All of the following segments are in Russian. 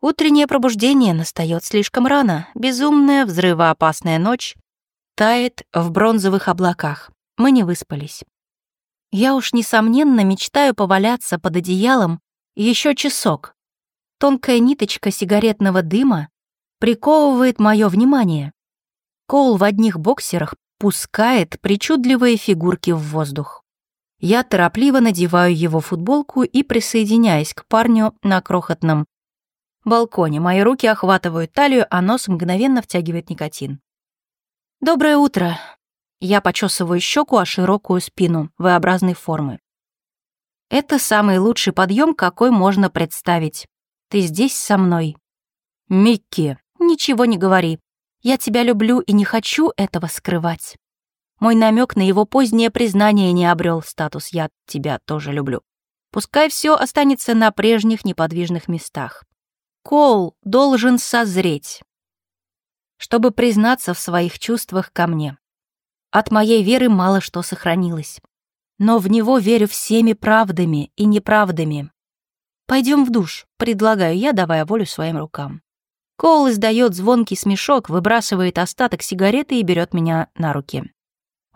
Утреннее пробуждение настает слишком рано. Безумная, взрывоопасная ночь тает в бронзовых облаках. Мы не выспались. Я уж, несомненно, мечтаю поваляться под одеялом еще часок. Тонкая ниточка сигаретного дыма приковывает мое внимание. Кол в одних боксерах пускает причудливые фигурки в воздух. Я торопливо надеваю его футболку и присоединяюсь к парню на крохотном балконе. Мои руки охватывают талию, а нос мгновенно втягивает никотин. «Доброе утро!» Я почесываю щеку о широкую спину V-образной формы. Это самый лучший подъем, какой можно представить. Ты здесь со мной. Микки, ничего не говори. Я тебя люблю и не хочу этого скрывать. Мой намек на его позднее признание не обрел статус «я тебя тоже люблю». Пускай все останется на прежних неподвижных местах. Кол должен созреть, чтобы признаться в своих чувствах ко мне. От моей веры мало что сохранилось, но в него верю всеми правдами и неправдами. Пойдем в душ, предлагаю я, давая волю своим рукам. Кол издает звонкий смешок, выбрасывает остаток сигареты и берет меня на руки.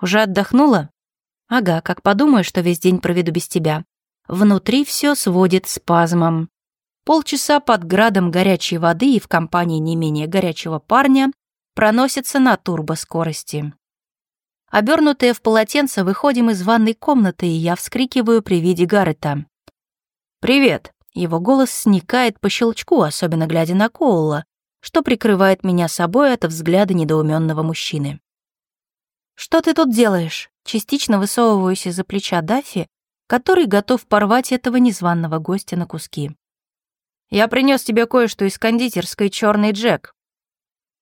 Уже отдохнула? Ага, как подумаю, что весь день проведу без тебя. Внутри все сводит спазмом. Полчаса под градом горячей воды и в компании не менее горячего парня проносится на турбоскорости. Обернутые в полотенце, выходим из ванной комнаты, и я вскрикиваю при виде Гаррета. «Привет!» Его голос сникает по щелчку, особенно глядя на Коула, что прикрывает меня собой от взгляда недоуменного мужчины. «Что ты тут делаешь?» Частично высовываюсь из-за плеча Даффи, который готов порвать этого незваного гостя на куски. «Я принес тебе кое-что из кондитерской «Черный Джек».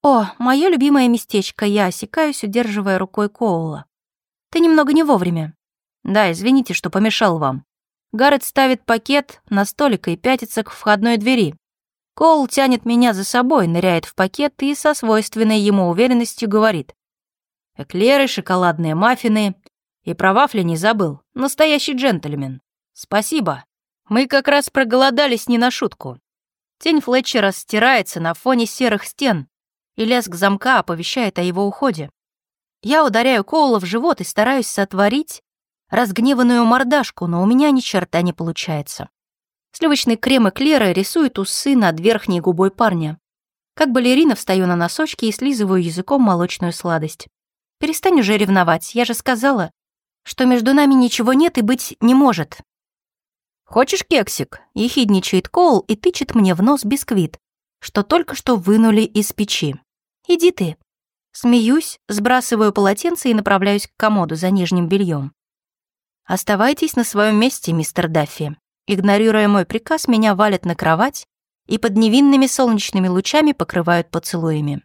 «О, мое любимое местечко, я осекаюсь, удерживая рукой Коула. Ты немного не вовремя». «Да, извините, что помешал вам». Гаррет ставит пакет на столик и пятится к входной двери. Коул тянет меня за собой, ныряет в пакет и со свойственной ему уверенностью говорит. Эклеры, шоколадные маффины. И про вафли не забыл. Настоящий джентльмен. Спасибо. Мы как раз проголодались не на шутку. Тень Флетчера стирается на фоне серых стен, и лязг замка оповещает о его уходе. Я ударяю Коула в живот и стараюсь сотворить разгневанную мордашку, но у меня ни черта не получается. Сливочный крем эклера рисует усы над верхней губой парня. Как балерина встаю на носочки и слизываю языком молочную сладость. Перестань уже ревновать, я же сказала, что между нами ничего нет и быть не может. «Хочешь кексик?» — ехидничает Коул и тычет мне в нос бисквит, что только что вынули из печи. «Иди ты». Смеюсь, сбрасываю полотенце и направляюсь к комоду за нижним бельем. «Оставайтесь на своем месте, мистер Даффи». Игнорируя мой приказ, меня валят на кровать и под невинными солнечными лучами покрывают поцелуями.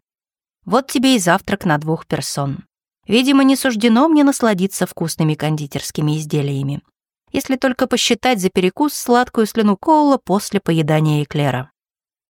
Вот тебе и завтрак на двух персон. Видимо, не суждено мне насладиться вкусными кондитерскими изделиями, если только посчитать за перекус сладкую слюну Коула после поедания эклера.